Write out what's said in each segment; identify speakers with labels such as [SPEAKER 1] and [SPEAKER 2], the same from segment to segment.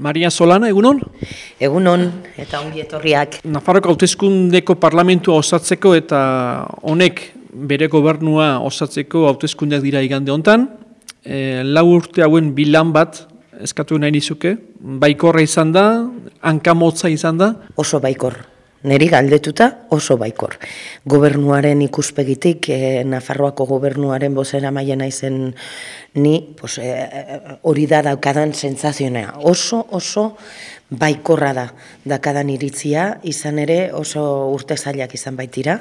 [SPEAKER 1] Maria Solana, egunon?
[SPEAKER 2] Egunon, eta ongi etorriak.
[SPEAKER 1] Nafarroko hautezkundeko parlamentua osatzeko eta honek bere gobernua osatzeko hautezkundeak dira igande hontan. E, lau urte hauen bilan bat eskatu nahi nizuke. Baikorra izan da, hankamotza izan da.
[SPEAKER 2] Oso baikor. Neri galdetuta oso baikor. Gobernuaren ikuspegitik, eh, Nafarroako gobernuaren bozera maiena izen ni, pues, eh, hori da daukadan sentsazionea. Oso, oso baikorra da dakadan iritzia, izan ere oso urte zailak izan baitira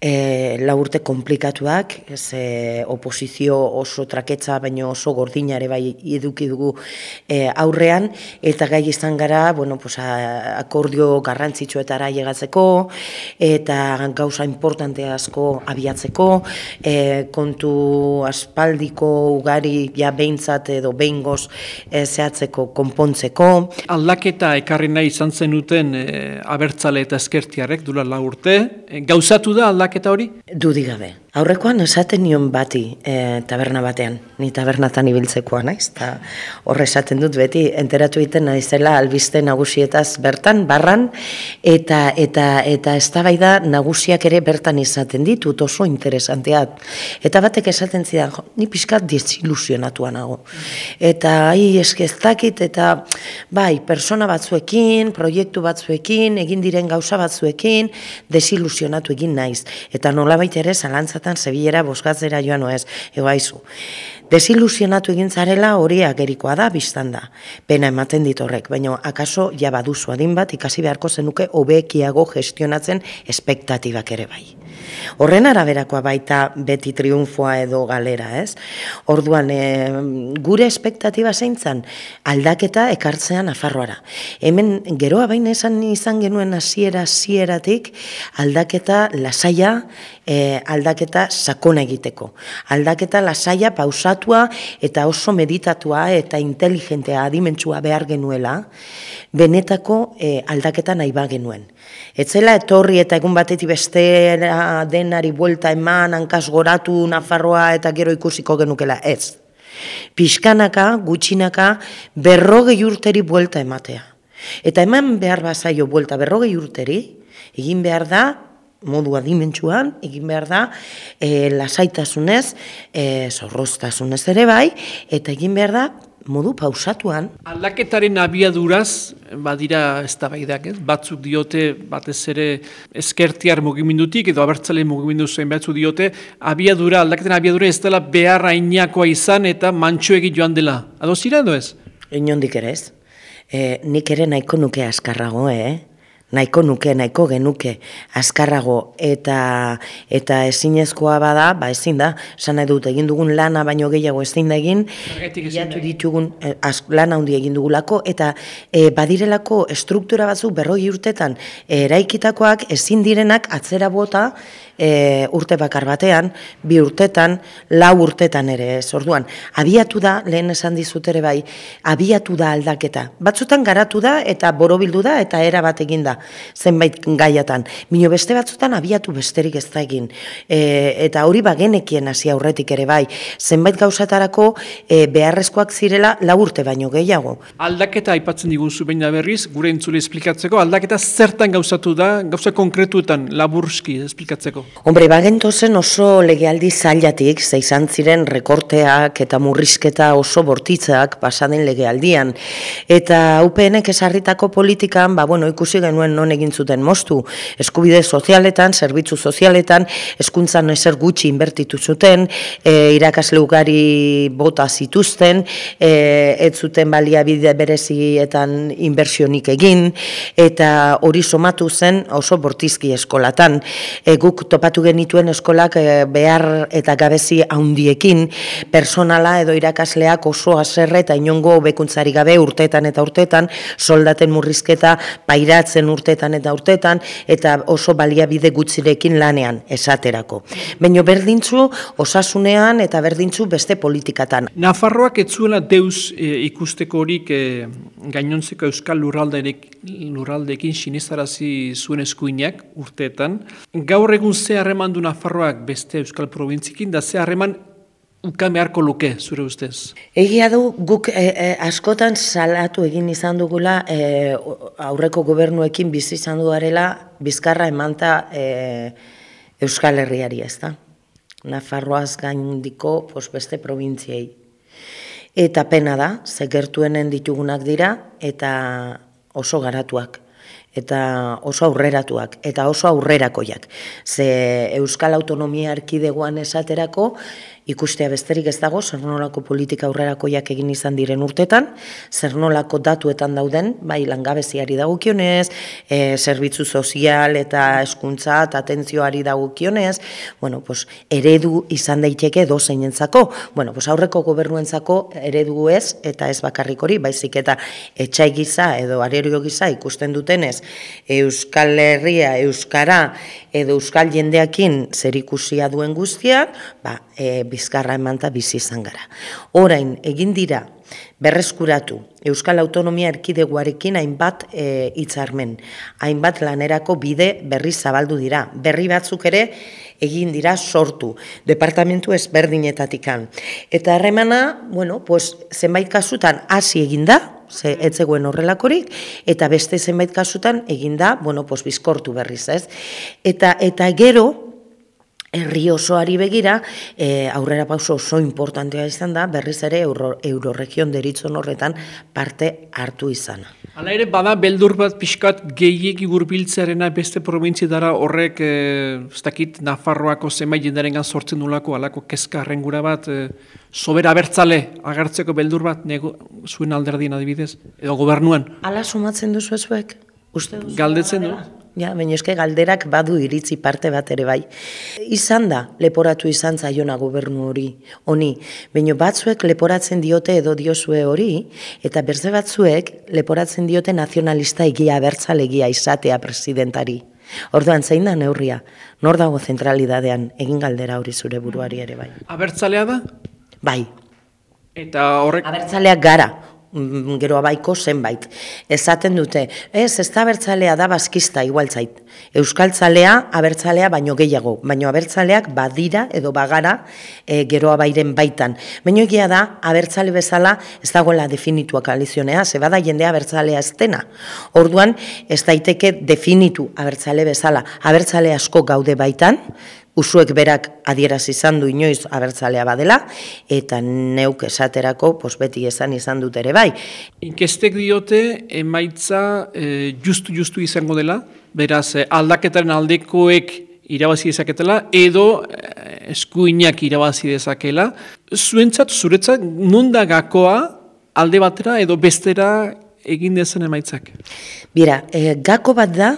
[SPEAKER 2] e, la urte komplikatuak, ez e, oposizio oso traketza, baino oso gordinare bai eduki dugu e, aurrean, eta gai izan gara, bueno, pues, akordio garrantzitsuetara llegatzeko, eta gauza importante asko abiatzeko, e, kontu aspaldiko ugari ja behintzat edo behingoz e, zehatzeko konpontzeko.
[SPEAKER 1] Aldaketa ekarri nahi izan zenuten e, abertzale eta eskertiarek dula la urte, gauzatu da aldaketa aldaketa hori?
[SPEAKER 2] Dudi gabe. Aurrekoan esaten nion bati e, taberna batean, ni tabernatan ibiltzekoa naiz, eta horre esaten dut beti, enteratu egiten naizela albiste nagusietaz bertan, barran, eta eta eta eztabaida nagusiak ere bertan izaten ditut oso interesanteat. Eta batek esaten zidan, jo, ni pixkat desilusionatua nago. Eta ai eskeztakit, eta bai, persona batzuekin, proiektu batzuekin, egin diren gauza batzuekin, desilusionatu egin naiz. Eta nolabait ere zalantzat bertan zebilera boskatzera joan oez, ego haizu. Desilusionatu egin zarela hori agerikoa da, biztan da. Pena ematen dit horrek, baina akaso ja baduzu adin bat ikasi beharko zenuke hobekiago gestionatzen espektatibak ere bai. Horren araberakoa baita beti triunfoa edo galera, ez? Orduan, e, gure espektatiba zeintzan aldaketa ekartzean afarroara. Hemen geroa baina esan izan genuen hasiera hasieratik aldaketa lasaia, e, aldaketa sakona egiteko. Aldaketa lasaia pausatua eta oso meditatua eta inteligentea adimentsua behar genuela, benetako e, aldaketa nahi ba genuen. Etzela etorri eta egun batetik beste denari buelta eman, hankaz goratu, nafarroa eta gero ikusiko genukela, ez. Piskanaka, gutxinaka, berrogei urteri buelta ematea. Eta eman behar bazaio buelta berrogei urteri, egin behar da, modu adimentsuan, egin behar da, e, lasaitasunez, e, zorroztasunez ere bai, eta egin behar da, modu pausatuan.
[SPEAKER 1] Aldaketaren abiaduraz, badira ez da baidak, ez? batzuk diote, batez ere eskertiar mugimendutik, edo abertzale mugimendu zen batzuk diote, abiadura, aldaketaren abiadura ez dela beharra inakoa izan eta mantxo joan dela. Ado zira edo ez?
[SPEAKER 2] Inondik ere ez. E, nik ere nahiko nuke askarrago, eh? Nahiko nuke, nahiko genuke azkarrago. Eta eta ezinezkoa bada, ba ezin da, sana dut egin dugun lana baino gehiago ezin da egin, jatu ditugun eh, lan handi egin dugulako eta e, badirelako estruktura batzuk berroi urtetan eraikitakoak ezin direnak atzera bota e, urte bakar batean, bi urtetan, lau urtetan ere ez. Orduan, abiatu da, lehen esan dizut ere bai, abiatu da aldaketa. Batzutan garatu da eta borobildu da eta era bat egin da zenbait gaiatan. Mino beste batzutan abiatu besterik ez da egin. E, eta hori bagenekien hasi aurretik ere bai, zenbait gauzatarako e, beharrezkoak zirela lau urte baino gehiago.
[SPEAKER 1] Aldaketa aipatzen digun zu da berriz, gure entzule esplikatzeko, aldaketa zertan gauzatu da, gauza konkretuetan, laburski esplikatzeko.
[SPEAKER 2] Hombre, bagento zen oso legealdi zailatik, ze izan ziren rekorteak eta murrizketa oso bortitzak pasaden legealdian. Eta UPNek esarritako politikan, ba, bueno, ikusi genuen non egin zuten moztu. Eskubide sozialetan, zerbitzu sozialetan, eskuntzan ezer gutxi inbertitu zuten, e, irakasle ugari bota zituzten, e, ez zuten baliabide berezietan inbersionik egin, eta hori somatu zen oso bortizki eskolatan. E, guk topatu genituen eskolak eh, behar eta gabezi handiekin personala edo irakasleak oso haserre eta inongo bekuntzari gabe urteetan eta urteetan soldaten murrizketa pairatzen urteetan eta urteetan eta oso baliabide gutzirekin lanean esaterako. Baina berdintzu osasunean eta berdintzu beste politikatan.
[SPEAKER 1] Nafarroak etzuela deus e, ikusteko horik e, gainontzeko euskal lurraldeekin sinistarazi zuen eskuinak urteetan. Gaur egun ze harreman du Nafarroak beste Euskal Provintzikin, da ze harreman ukan beharko luke, zure ustez?
[SPEAKER 2] Egia du, guk e, e, askotan salatu egin izan dugula e, aurreko gobernuekin bizi izan duarela bizkarra emanta e, Euskal Herriari ez da. Nafarroaz gaindiko pos, beste provintziei. Eta pena da, zegertuenen ditugunak dira, eta oso garatuak eta oso aurreratuak eta oso aurrerakoiak. Ze Euskal Autonomia Erkidegoan esaterako ikustea besterik ez dago, zer nolako politika aurrerakoiak egin izan diren urtetan, zer nolako datuetan dauden, bai langabeziari dagukionez, e, zerbitzu sozial eta eskuntza eta atentzioari dagukionez, bueno, pues, eredu izan daiteke dozeinentzako, bueno, pues, aurreko gobernuentzako eredu ez, eta ez bakarrik hori, baizik eta etxai giza edo arerio giza ikusten dutenez, Euskal Herria, Euskara edo Euskal jendeakin zer ikusia duen guztiak, ba, e, bizkarra emanta bizi izan gara. Orain, egin dira, berreskuratu, Euskal Autonomia Erkideguarekin hainbat e, hitzarmen, hainbat lanerako bide berri zabaldu dira, berri batzuk ere egin dira sortu, departamentu ezberdinetatikan. Eta harremana, bueno, pues, zenbait kasutan hasi egin da, ze etzegoen horrelakorik, eta beste zenbait kasutan eginda, bueno, pues, bizkortu berriz, ez? Eta, eta gero, herri osoari begira, e, aurrera pauso oso importantea izan da, berriz ere euro, euroregion deritzon horretan parte hartu izana.
[SPEAKER 1] Hala ere, bada beldur bat pixkat gehiegi burbiltzearena beste dara horrek, e, ez dakit, Nafarroako zenbait jendaren sortzen nulako, alako kezka arrengura bat, e, sobera abertzale agertzeko beldur bat, nego, zuen alderdien adibidez, edo gobernuan.
[SPEAKER 2] Ala sumatzen duzu ezuek? Uste
[SPEAKER 1] Galdetzen du?
[SPEAKER 2] Ja, baina eske galderak badu iritzi parte bat ere bai. Izan da, leporatu izan zaiona gobernu hori, honi, baina batzuek leporatzen diote edo diozue hori, eta berze batzuek leporatzen diote nazionalista egia bertzalegia izatea presidentari. Orduan zein da neurria, nor dago zentralidadean egin galdera hori zure buruari ere bai.
[SPEAKER 1] Abertzalea da?
[SPEAKER 2] Bai.
[SPEAKER 1] Eta horrek...
[SPEAKER 2] Abertzaleak gara, gero abaiko zenbait. Ezaten dute, ez, ez da abertzalea da bazkista igual zait. Euskaltzalea, abertzalea baino gehiago, baino abertzaleak badira edo bagara e, gero abairen baitan. Baino egia da, abertzale bezala ez dagoela definitua koalizionea, ze bada jendea abertzalea ez dena. Orduan, ez daiteke definitu abertzale bezala. Abertzale asko gaude baitan, usuek berak adieraz izan du inoiz abertzalea badela, eta neuk esaterako pos beti esan izan dut ere bai.
[SPEAKER 1] Inkestek diote emaitza e, justu justu izango dela, beraz e, aldaketaren aldekoek irabazi dezaketela, edo e, eskuinak irabazi dezakela. Zuentzat, zuretzat, nunda gakoa alde batera edo bestera egin dezen emaitzak?
[SPEAKER 2] Bira, e, gako bat da,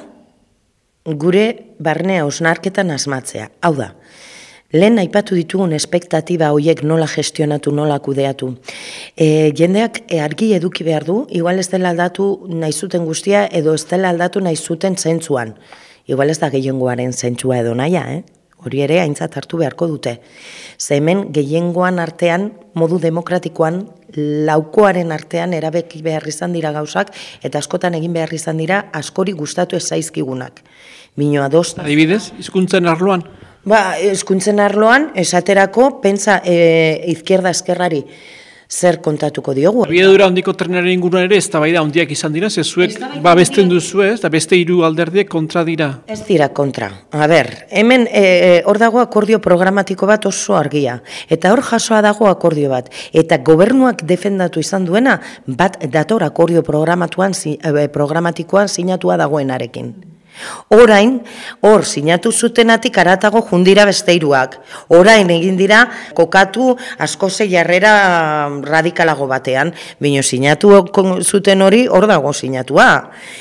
[SPEAKER 2] gure barnea osnarketan asmatzea. Hau da, lehen aipatu ditugun espektatiba horiek nola gestionatu, nola kudeatu. E, jendeak e, argi eduki behar du, igual ez dela aldatu nahi zuten guztia, edo ez dela aldatu nahi zuten zentzuan. Igual ez da gehiengoaren zentzua edo naia, eh? hori ere aintzat hartu beharko dute. Ze hemen gehiengoan artean, modu demokratikoan, laukoaren artean erabeki behar izan dira gauzak, eta askotan egin behar izan dira askori gustatu ez zaizkigunak. Bino adost.
[SPEAKER 1] Adibidez, hizkuntzen arloan?
[SPEAKER 2] Ba, hizkuntzen arloan, esaterako, pentsa e, izquierda eskerrari zer kontatuko diogu.
[SPEAKER 1] Abiedura ondiko trenaren inguruan ere, ez da bai da ondiak izan dira, ze zuek babesten duzu ez, da beste hiru alderdiek kontra dira.
[SPEAKER 2] Ez dira kontra. A ber, hemen e, e, hor dago akordio programatiko bat oso argia, eta hor jasoa dago akordio bat, eta gobernuak defendatu izan duena, bat dator akordio programatuan, e, programatikoan sinatua dagoenarekin. Orain, hor, sinatu zutenatik aratago jundira besteiruak. Orain, egin dira, kokatu askoze jarrera radikalago batean. Bino, sinatu zuten hori, hor dago sinatua.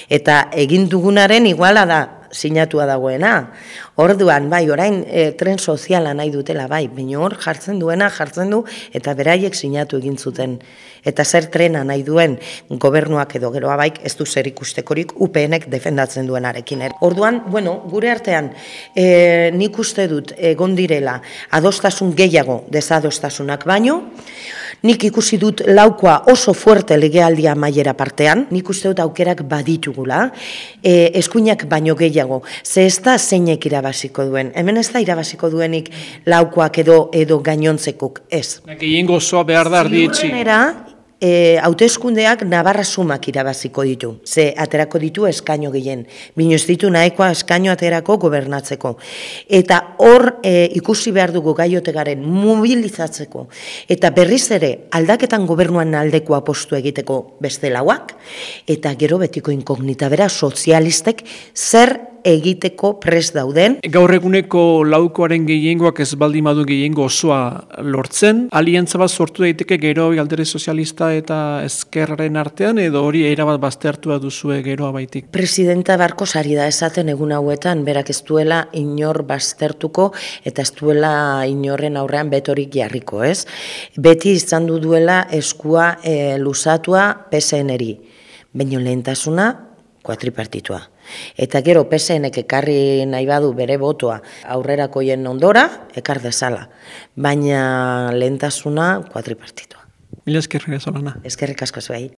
[SPEAKER 2] Eta egin dugunaren iguala da, sinatua dagoena. Orduan, bai, orain e, tren soziala nahi dutela, bai, baina hor jartzen duena, jartzen du, eta beraiek sinatu egin zuten. Eta zer trena nahi duen gobernuak edo geroa baik, ez du zer ikustekorik UPNek defendatzen duenarekin. Orduan, bueno, gure artean, e, nik uste dut egon direla adostasun gehiago desadostasunak baino, Nik ikusi dut laukoa oso fuerte legealdia maiera partean, nik uste dut aukerak baditugula, e, eskuinak baino gehiago, ze ez da zeinek irabaziko duen. Hemen ez da irabaziko duenik laukoak edo edo gainontzekuk, ez.
[SPEAKER 1] Gehiengo osoa behar da ardietxi.
[SPEAKER 2] E, hauteskundeak nabarra sumak irabaziko ditu. Ze aterako ditu eskaino gehien. Bino ez ditu nahikoa eskaino aterako gobernatzeko. Eta hor e, ikusi behar dugu gaiotegaren mobilizatzeko. Eta berriz ere aldaketan gobernuan aldeko apostu egiteko beste lauak. Eta gero betiko inkognita bera sozialistek zer egiteko prest dauden.
[SPEAKER 1] Gaur eguneko laukoaren gehiengoak ez baldin badu gehiengo osoa lortzen, aliantza bat sortu daiteke gero aldere sozialista eta ezkerraren artean, edo hori erabat baztertua duzue geroa baitik.
[SPEAKER 2] Presidenta Barko sari da esaten egun hauetan, berak ez duela inor baztertuko eta ez duela inorren aurrean betorik jarriko, ez? Beti izan du duela eskua e, lusatua PSN-eri, baino lehentasuna kuatripartitua. Eta gero PSNek ekarri nahi badu bere botoa aurrerakoien ondora, ekar dezala. Baina lehentasuna kuatripartitua.
[SPEAKER 1] Mila eskerrik.
[SPEAKER 2] Eskerrik asko zuei.